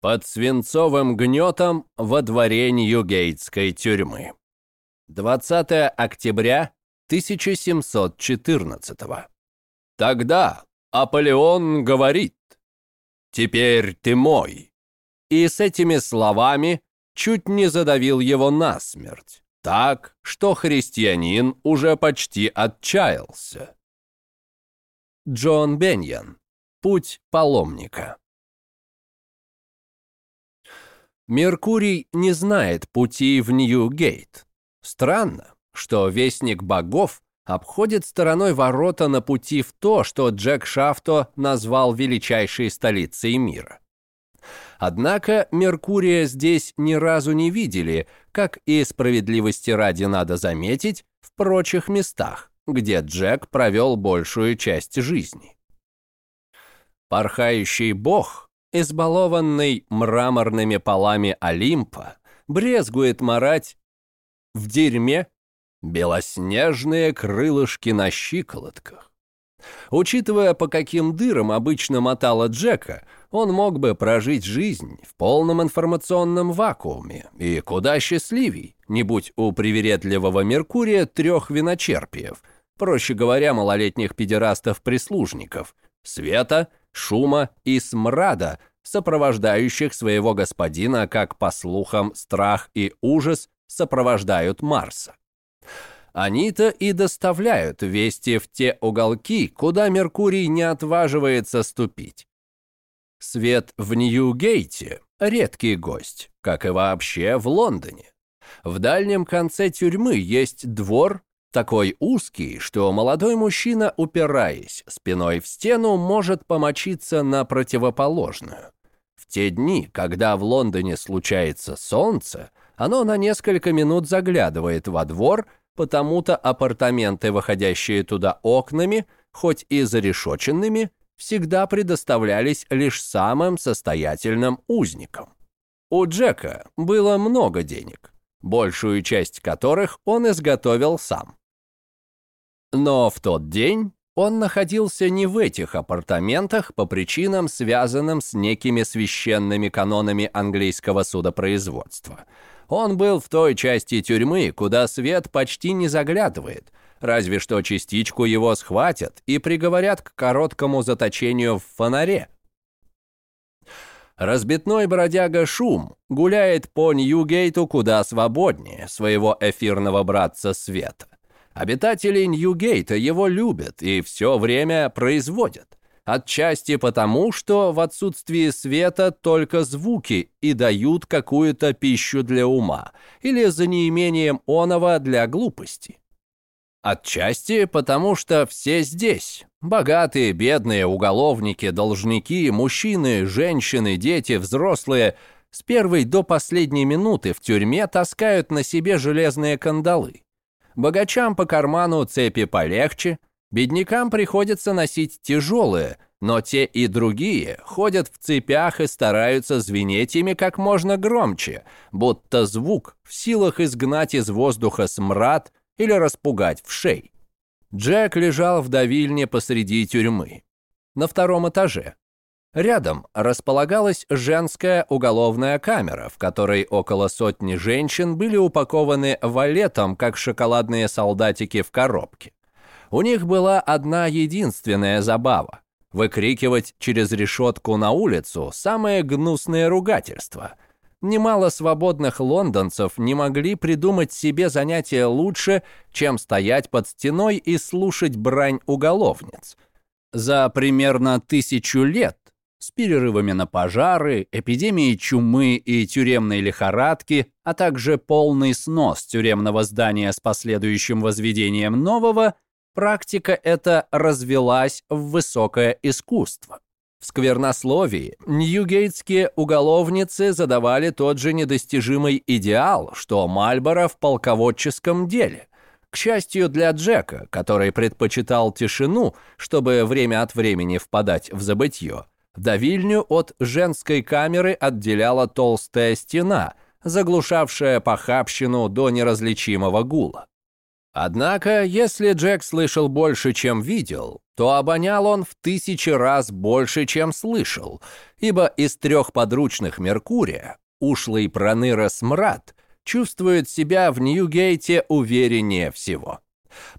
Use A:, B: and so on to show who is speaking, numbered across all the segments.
A: Под свинцовым гнетом во дворе Ньюгейтской тюрьмы. 20 октября 1714 Тогда Аполеон говорит «Теперь ты мой». И с этими словами чуть не задавил его насмерть, так, что христианин уже почти отчаялся. Джон Беньян. Путь паломника. Меркурий не знает пути в Нью-Гейт. Странно, что Вестник Богов обходит стороной ворота на пути в то, что Джек Шафто назвал величайшей столицей мира. Однако Меркурия здесь ни разу не видели, как и справедливости ради надо заметить, в прочих местах, где Джек провел большую часть жизни. Порхающий бог, избалованный мраморными полами Олимпа, брезгует марать в дерьме белоснежные крылышки на щиколотках. Учитывая, по каким дырам обычно мотала Джека, он мог бы прожить жизнь в полном информационном вакууме и куда счастливей, не будь у привередливого Меркурия трех виночерпиев, проще говоря, малолетних педерастов-прислужников, света, шума и смрада, сопровождающих своего господина, как, по слухам, страх и ужас сопровождают Марса. Они-то и доставляют вести в те уголки, куда Меркурий не отваживается ступить. Свет в Нью-Гейте – редкий гость, как и вообще в Лондоне. В дальнем конце тюрьмы есть двор, такой узкий, что молодой мужчина, упираясь спиной в стену, может помочиться на противоположную. В те дни, когда в Лондоне случается солнце, оно на несколько минут заглядывает во двор, потому-то апартаменты, выходящие туда окнами, хоть и зарешоченными, всегда предоставлялись лишь самым состоятельным узникам. У Джека было много денег, большую часть которых он изготовил сам. Но в тот день он находился не в этих апартаментах по причинам, связанным с некими священными канонами английского судопроизводства – он был в той части тюрьмы, куда свет почти не заглядывает, разве что частичку его схватят и приговорят к короткому заточению в фонаре. Разбитной бродяга Шум гуляет по Ньюгейту куда свободнее своего эфирного братца Света. Обитатели Ньюгейта его любят и все время производят. Отчасти потому, что в отсутствии света только звуки и дают какую-то пищу для ума, или за неимением оного для глупости. Отчасти потому, что все здесь. Богатые, бедные, уголовники, должники, мужчины, женщины, дети, взрослые – с первой до последней минуты в тюрьме таскают на себе железные кандалы. Богачам по карману цепи полегче – Беднякам приходится носить тяжелые, но те и другие ходят в цепях и стараются звенеть ими как можно громче, будто звук в силах изгнать из воздуха смрад или распугать в шей. Джек лежал в давильне посреди тюрьмы, на втором этаже. Рядом располагалась женская уголовная камера, в которой около сотни женщин были упакованы валетом, как шоколадные солдатики в коробке. У них была одна единственная забава – выкрикивать через решетку на улицу самые гнусные ругательства. Немало свободных лондонцев не могли придумать себе занятие лучше, чем стоять под стеной и слушать брань уголовниц. За примерно тысячу лет с перерывами на пожары, эпидемии чумы и тюремной лихорадки, а также полный снос тюремного здания с последующим возведением нового – практика эта развелась в высокое искусство. В сквернословии ньюгейтские уголовницы задавали тот же недостижимый идеал, что Мальборо в полководческом деле. К счастью для Джека, который предпочитал тишину, чтобы время от времени впадать в забытье, давильню от женской камеры отделяла толстая стена, заглушавшая похабщину до неразличимого гула. Однако, если Джек слышал больше, чем видел, то обонял он в тысячи раз больше, чем слышал, ибо из трех подручных Меркурия ушлый проныра Смрад чувствует себя в Ньюгейте увереннее всего.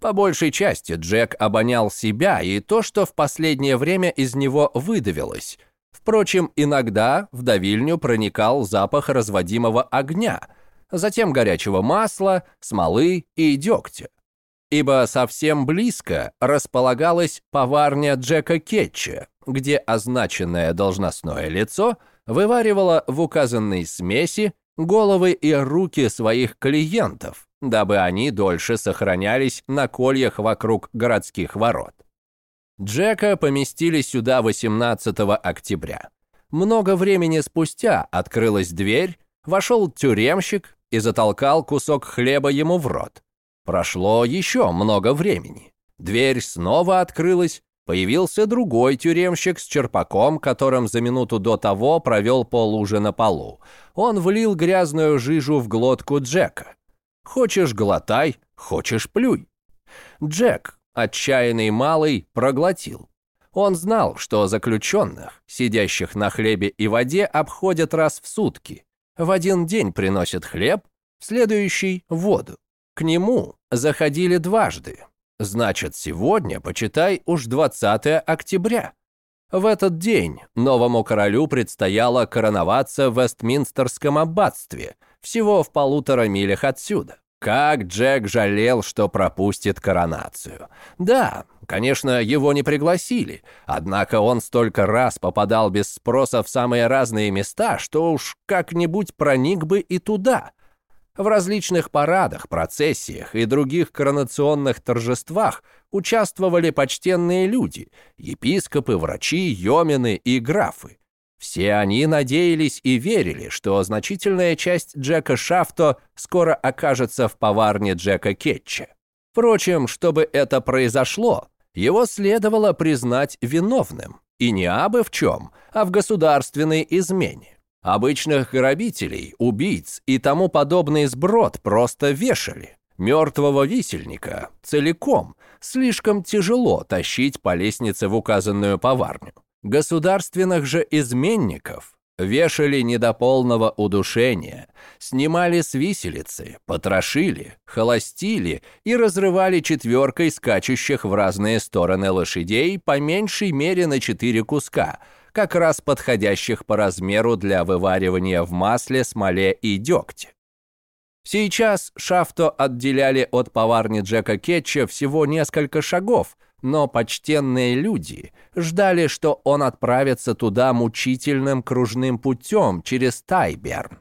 A: По большей части Джек обонял себя и то, что в последнее время из него выдавилось. Впрочем, иногда в давильню проникал запах разводимого огня, затем горячего масла, смолы и дегтя. Ибо совсем близко располагалась поварня Джека Кетча, где означенное должностное лицо вываривало в указанной смеси головы и руки своих клиентов, дабы они дольше сохранялись на кольях вокруг городских ворот. Джека поместили сюда 18 октября. Много времени спустя открылась дверь, вошел тюремщик и затолкал кусок хлеба ему в рот. Прошло еще много времени. Дверь снова открылась, появился другой тюремщик с черпаком, которым за минуту до того провел полужи на полу. Он влил грязную жижу в глотку Джека. Хочешь глотай, хочешь плюй. Джек, отчаянный малый, проглотил. Он знал, что заключенных, сидящих на хлебе и воде, обходят раз в сутки. В один день приносят хлеб, в следующий – воду. К нему заходили дважды. Значит, сегодня, почитай, уж 20 октября. В этот день новому королю предстояло короноваться в Вестминстерском аббатстве, всего в полутора милях отсюда. Как Джек жалел, что пропустит коронацию. Да, конечно, его не пригласили, однако он столько раз попадал без спроса в самые разные места, что уж как-нибудь проник бы и туда. В различных парадах, процессиях и других коронационных торжествах участвовали почтенные люди, епископы, врачи, йомены и графы. Все они надеялись и верили, что значительная часть Джека Шафто скоро окажется в поварне Джека Кетча. Впрочем, чтобы это произошло, его следовало признать виновным, и не абы в чем, а в государственной измене. Обычных грабителей, убийц и тому подобный сброд просто вешали. Мертвого висельника целиком слишком тяжело тащить по лестнице в указанную поварню. Государственных же изменников вешали не до полного удушения, снимали с виселицы, потрошили, холостили и разрывали четверкой скачущих в разные стороны лошадей по меньшей мере на четыре куска, как раз подходящих по размеру для вываривания в масле, смоле и дегте. Сейчас Шафто отделяли от поварни Джека Кетча всего несколько шагов – но почтенные люди ждали, что он отправится туда мучительным кружным путем через Тайберн.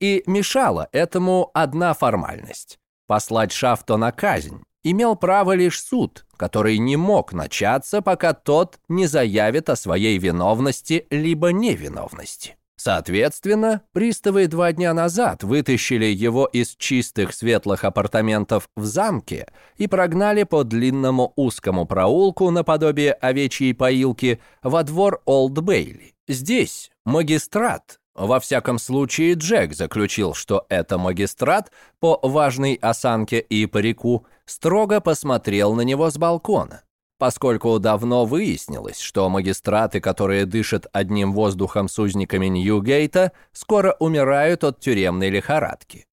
A: И мешала этому одна формальность. Послать Шафто на казнь имел право лишь суд, который не мог начаться, пока тот не заявит о своей виновности либо невиновности. Соответственно, приставы два дня назад вытащили его из чистых светлых апартаментов в замке и прогнали по длинному узкому проулку наподобие овечьей поилки во двор Олд Бейли. Здесь магистрат, во всяком случае Джек заключил, что это магистрат по важной осанке и парику, строго посмотрел на него с балкона поскольку давно выяснилось, что магистраты, которые дышат одним воздухом с узниками Ньюгейта, скоро умирают от тюремной лихорадки.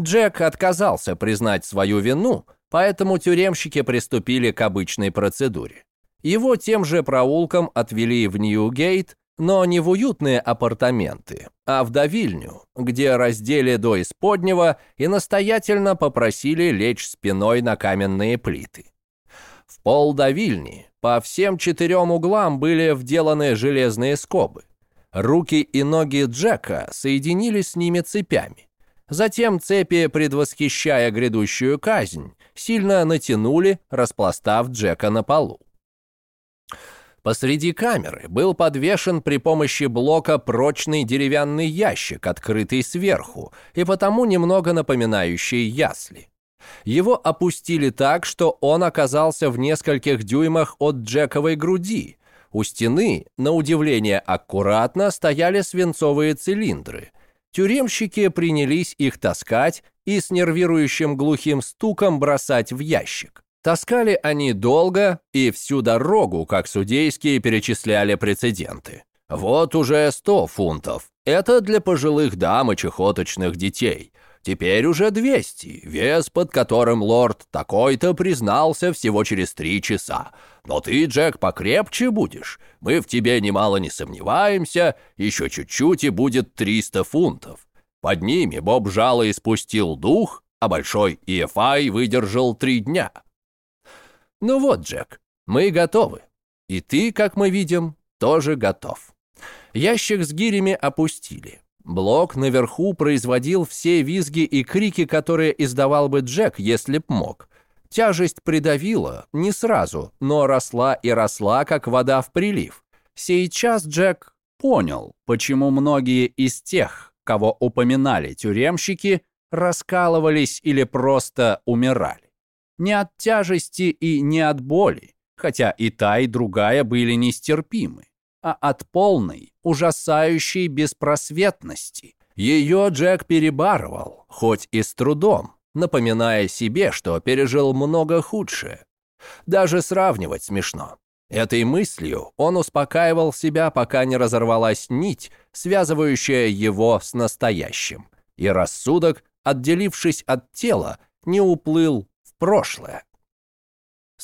A: Джек отказался признать свою вину, поэтому тюремщики приступили к обычной процедуре. Его тем же проулком отвели в Ньюгейт, но не в уютные апартаменты, а в давильню, где раздели до исподнего и настоятельно попросили лечь спиной на каменные плиты. Пол давильни по всем четырем углам были вделаны железные скобы. Руки и ноги Джека соединились с ними цепями. Затем цепи, предвосхищая грядущую казнь, сильно натянули, распластав Джека на полу. Посреди камеры был подвешен при помощи блока прочный деревянный ящик, открытый сверху, и потому немного напоминающий ясли. Его опустили так, что он оказался в нескольких дюймах от Джековой груди. У стены, на удивление аккуратно, стояли свинцовые цилиндры. Тюремщики принялись их таскать и с нервирующим глухим стуком бросать в ящик. Таскали они долго и всю дорогу, как судейские перечисляли прецеденты. Вот уже 100 фунтов. Это для пожилых дам и чехоточных детей. Теперь уже 200, вес под которым лорд такой-то признался всего через три часа. Но ты, Джек, покрепче будешь. Мы в тебе немало не сомневаемся. Еще чуть-чуть и будет 300 фунтов. Под ними Боб жало и спустил дух, а большой EFI выдержал три дня. Ну вот, Джек, мы готовы. И ты, как мы видим, тоже готов. Ящик с гирями опустили. Блок наверху производил все визги и крики, которые издавал бы Джек, если б мог. Тяжесть придавила, не сразу, но росла и росла, как вода в прилив. Сейчас Джек понял, почему многие из тех, кого упоминали тюремщики, раскалывались или просто умирали. Не от тяжести и не от боли, хотя и та, и другая были нестерпимы а от полной, ужасающей беспросветности. Ее Джек перебарывал, хоть и с трудом, напоминая себе, что пережил много худшее. Даже сравнивать смешно. Этой мыслью он успокаивал себя, пока не разорвалась нить, связывающая его с настоящим, и рассудок, отделившись от тела, не уплыл в прошлое.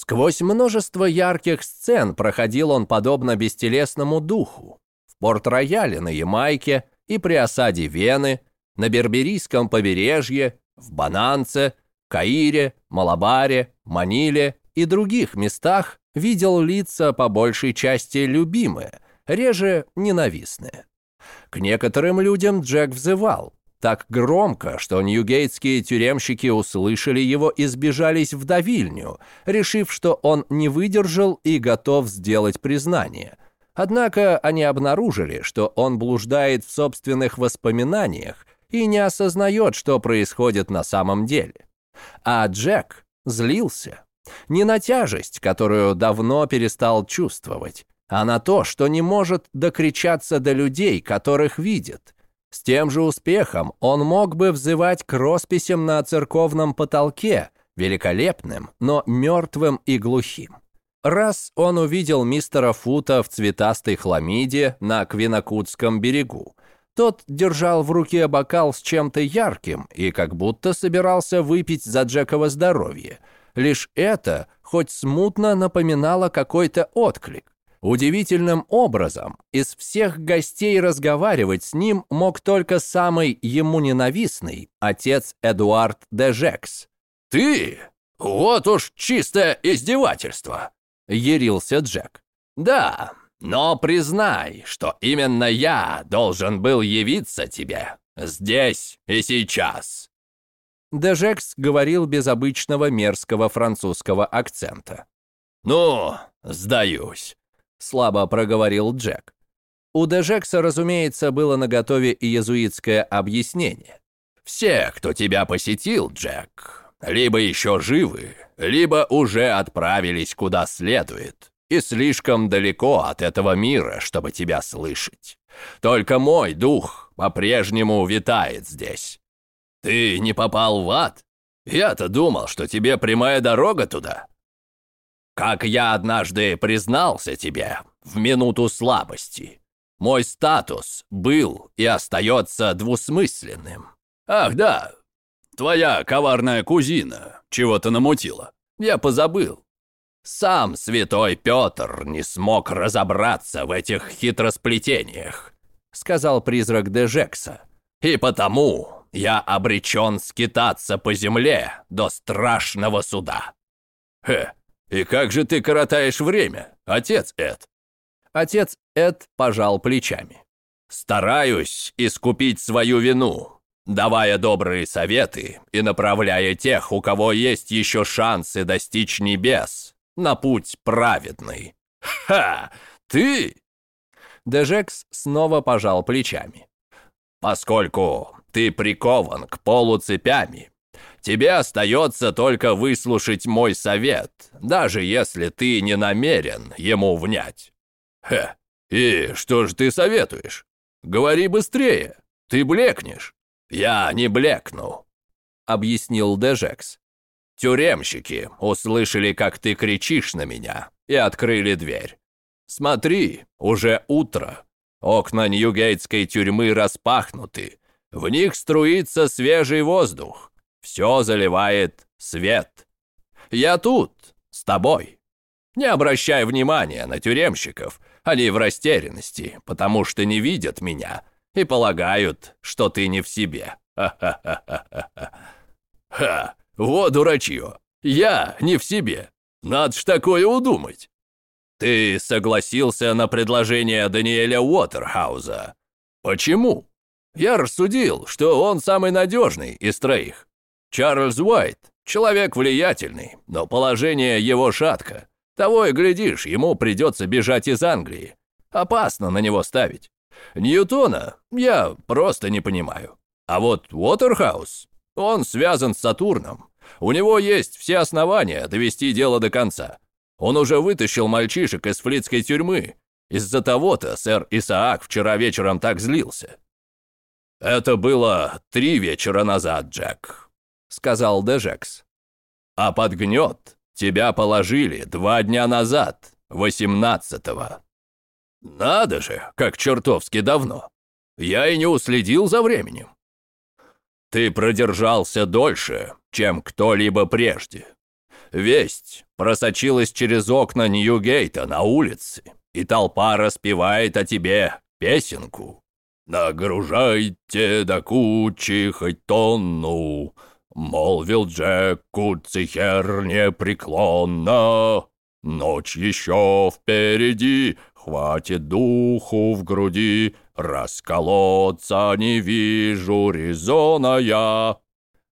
A: Сквозь множество ярких сцен проходил он подобно бестелесному духу. В Порт-Рояле на Ямайке и при осаде Вены, на Берберийском побережье, в Бананце, Каире, Малабаре, Маниле и других местах видел лица по большей части любимые, реже ненавистные. К некоторым людям Джек взывал, так громко, что ньюгейтские тюремщики услышали его и сбежались в давильню, решив, что он не выдержал и готов сделать признание. Однако они обнаружили, что он блуждает в собственных воспоминаниях и не осознает, что происходит на самом деле. А Джек злился. Не на тяжесть, которую давно перестал чувствовать, а на то, что не может докричаться до людей, которых видит – с тем же успехом он мог бы взывать к росписям на церковном потолке, великолепным, но мертвым и глухим. Раз он увидел мистера Фута в цветастой хламиде на Квинокутском берегу. Тот держал в руке бокал с чем-то ярким и как будто собирался выпить за Джеково здоровье. Лишь это хоть смутно напоминало какой-то отклик. Удивительным образом из всех гостей разговаривать с ним мог только самый ему ненавистный отец Эдуард де Жекс.
B: «Ты? Вот уж чистое издевательство!» — ярился Джек. «Да, но признай, что именно я должен был явиться тебе здесь и сейчас».
A: Дежекс говорил без обычного мерзкого французского акцента.
B: «Ну, сдаюсь.
A: — слабо проговорил Джек. У Дежекса, разумеется, было наготове и язуитское объяснение.
B: «Все, кто тебя посетил, Джек, либо еще живы, либо уже отправились куда следует, и слишком далеко от этого мира, чтобы тебя слышать. Только мой дух по-прежнему витает здесь. Ты не попал в ад? Я-то думал, что тебе прямая дорога туда. Как я однажды признался тебе в минуту слабости, мой статус был и остается двусмысленным. Ах да, твоя коварная кузина чего-то намутила. Я позабыл. Сам святой Петр не смог разобраться в этих хитросплетениях, сказал призрак Дежекса. И потому я обречен скитаться по земле до страшного суда. Хе, «И как же ты коротаешь время, отец Эд?»
A: Отец Эд пожал плечами.
B: «Стараюсь искупить свою вину, давая добрые советы и направляя тех, у кого есть еще шансы достичь небес, на путь праведный. Ха! Ты?»
A: Дежекс снова пожал плечами.
B: «Поскольку ты прикован к полу цепями, Тебе остается только выслушать мой совет, даже если ты не намерен ему внять. Хе, и что же ты советуешь? Говори быстрее. ты блекнешь». «Я не блекну», — объяснил Дежекс. «Тюремщики услышали, как ты кричишь на меня, и открыли дверь. Смотри, уже утро. Окна Ньюгейтской тюрьмы распахнуты. В них струится свежий воздух. Все заливает свет. Я тут, с тобой. Не обращай внимания на тюремщиков. Они в растерянности, потому что не видят меня и полагают, что ты не в себе. Ха-ха-ха-ха-ха. Ха, вот дурачье. Я не в себе. Надо ж такое удумать. Ты согласился на предложение Даниэля Уотерхауза. Почему? Я рассудил, что он самый надежный из троих. Чарльз Уайт – человек влиятельный, но положение его шатко. Того и глядишь, ему придется бежать из Англии. Опасно на него ставить. Ньютона я просто не понимаю. А вот Уотерхаус, он связан с Сатурном. У него есть все основания довести дело до конца. Он уже вытащил мальчишек из флицкой тюрьмы. Из-за того-то сэр Исаак вчера вечером так злился. «Это было три вечера назад, Джек», — сказал Дежекс. «А под гнет тебя положили два дня назад, восемнадцатого». «Надо же, как чертовски давно. Я и не уследил за временем». «Ты продержался дольше, чем кто-либо прежде. Весть просочилась через окна Ньюгейта на улице, и толпа распевает о тебе песенку. «Нагружайте до кучи хоть тонну», — молвил Джек Куцихер непреклонно. «Ночь еще впереди, хватит духу в груди, расколоться не вижу резона я».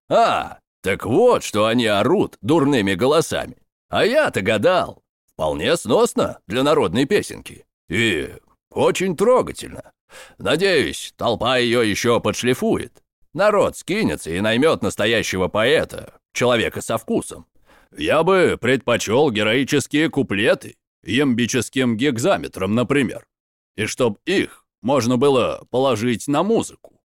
B: «А, так вот, что они орут дурными голосами. А я-то гадал. Вполне сносно для народной песенки. И очень трогательно. Надеюсь, толпа ее еще подшлифует. Народ скинется и наймет настоящего поэта, человека со вкусом. Я бы предпочел героические куплеты, ямбическим гекзаметром, например. И чтоб их можно было положить на музыку.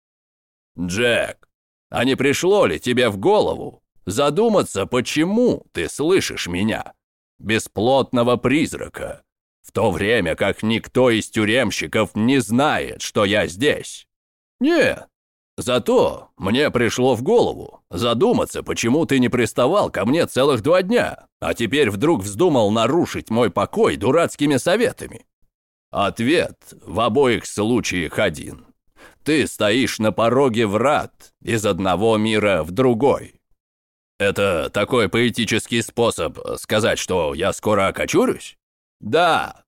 B: Джек, а не пришло ли тебе в голову задуматься, почему ты слышишь меня, бесплотного призрака, в то время как никто из тюремщиков не знает, что я здесь. Нет, зато мне пришло в голову задуматься, почему ты не приставал ко мне целых два дня, а теперь вдруг вздумал нарушить мой покой дурацкими советами. Ответ в обоих случаях один. Ты стоишь на пороге врат из одного мира в другой. Это такой поэтический способ сказать, что я скоро окочурюсь? «Да.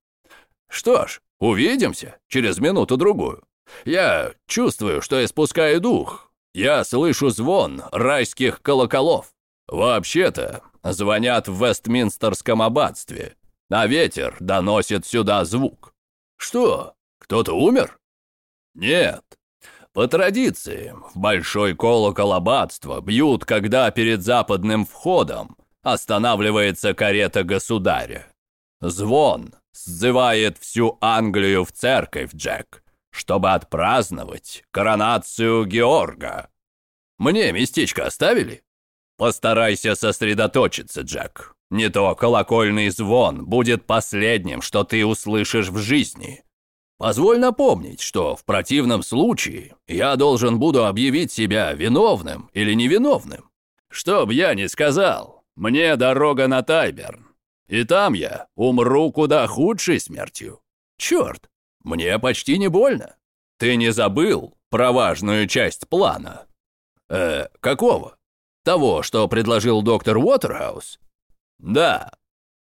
B: Что ж, увидимся через минуту-другую. Я чувствую, что испускаю дух. Я слышу звон райских колоколов. Вообще-то, звонят в Вестминстерском аббатстве, а ветер доносит сюда звук. Что, кто-то умер? Нет. По традиции, в большой колокол аббатства бьют, когда перед западным входом останавливается карета государя. Звон сзывает всю Англию в церковь, Джек, чтобы отпраздновать коронацию Георга. Мне местечко оставили? Постарайся сосредоточиться, Джек. Не то колокольный звон будет последним, что ты услышишь в жизни. Позволь напомнить, что в противном случае я должен буду объявить себя виновным или невиновным. Чтоб я не сказал, мне дорога на Тайберн. И там я умру куда худшей смертью. Черт, мне почти не больно. Ты не забыл про важную часть плана? Э, какого? Того, что предложил доктор Уотерхаус? Да.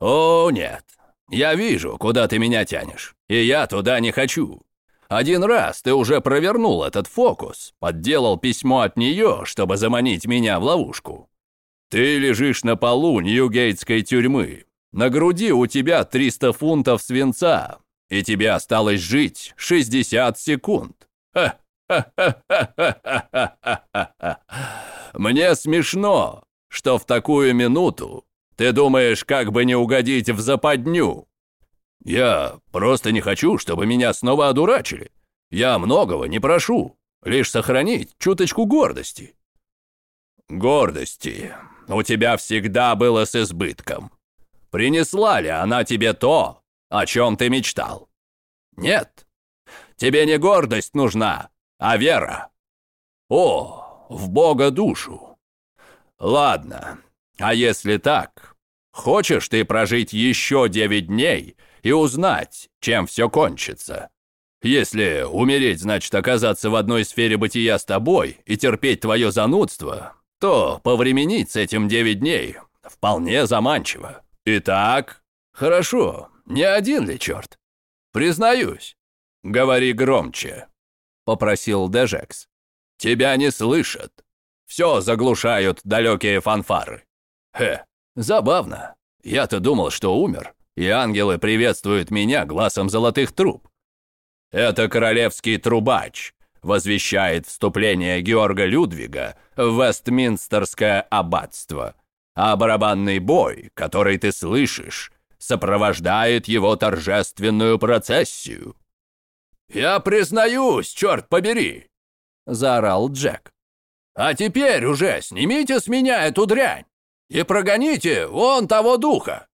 B: О, нет. Я вижу, куда ты меня тянешь, и я туда не хочу. Один раз ты уже провернул этот фокус, подделал письмо от нее, чтобы заманить меня в ловушку. Ты лежишь на полу Ньюгейтской тюрьмы, на груди у тебя 300 фунтов свинца, и тебе осталось жить 60 секунд. Мне смешно, что в такую минуту ты думаешь, как бы не угодить в западню. Я просто не хочу, чтобы меня снова одурачили. Я многого не прошу. лишь сохранить чуточку гордости». «Гордости у тебя всегда было с избытком. Принесла ли она тебе то, о чем ты мечтал? Нет. Тебе не гордость нужна, а вера. О, в Бога душу. Ладно, а если так, хочешь ты прожить еще девять дней и узнать, чем все кончится? Если умереть значит оказаться в одной сфере бытия с тобой и терпеть твое занудство, то повременить с этим девять дней вполне заманчиво. Итак, хорошо, не один ли черт? Признаюсь. Говори громче, попросил Дежекс. Тебя не слышат. Все заглушают далекие фанфары. Хе, забавно. Я-то думал, что умер, и ангелы приветствуют меня глазом золотых труб. Это королевский трубач возвещает вступление Георга Людвига в Вестминстерское аббатство, а барабанный бой, который ты слышишь, сопровождает его торжественную процессию. «Я признаюсь, черт побери!» — заорал Джек. «А теперь уже снимите с меня эту дрянь и прогоните вон того духа!»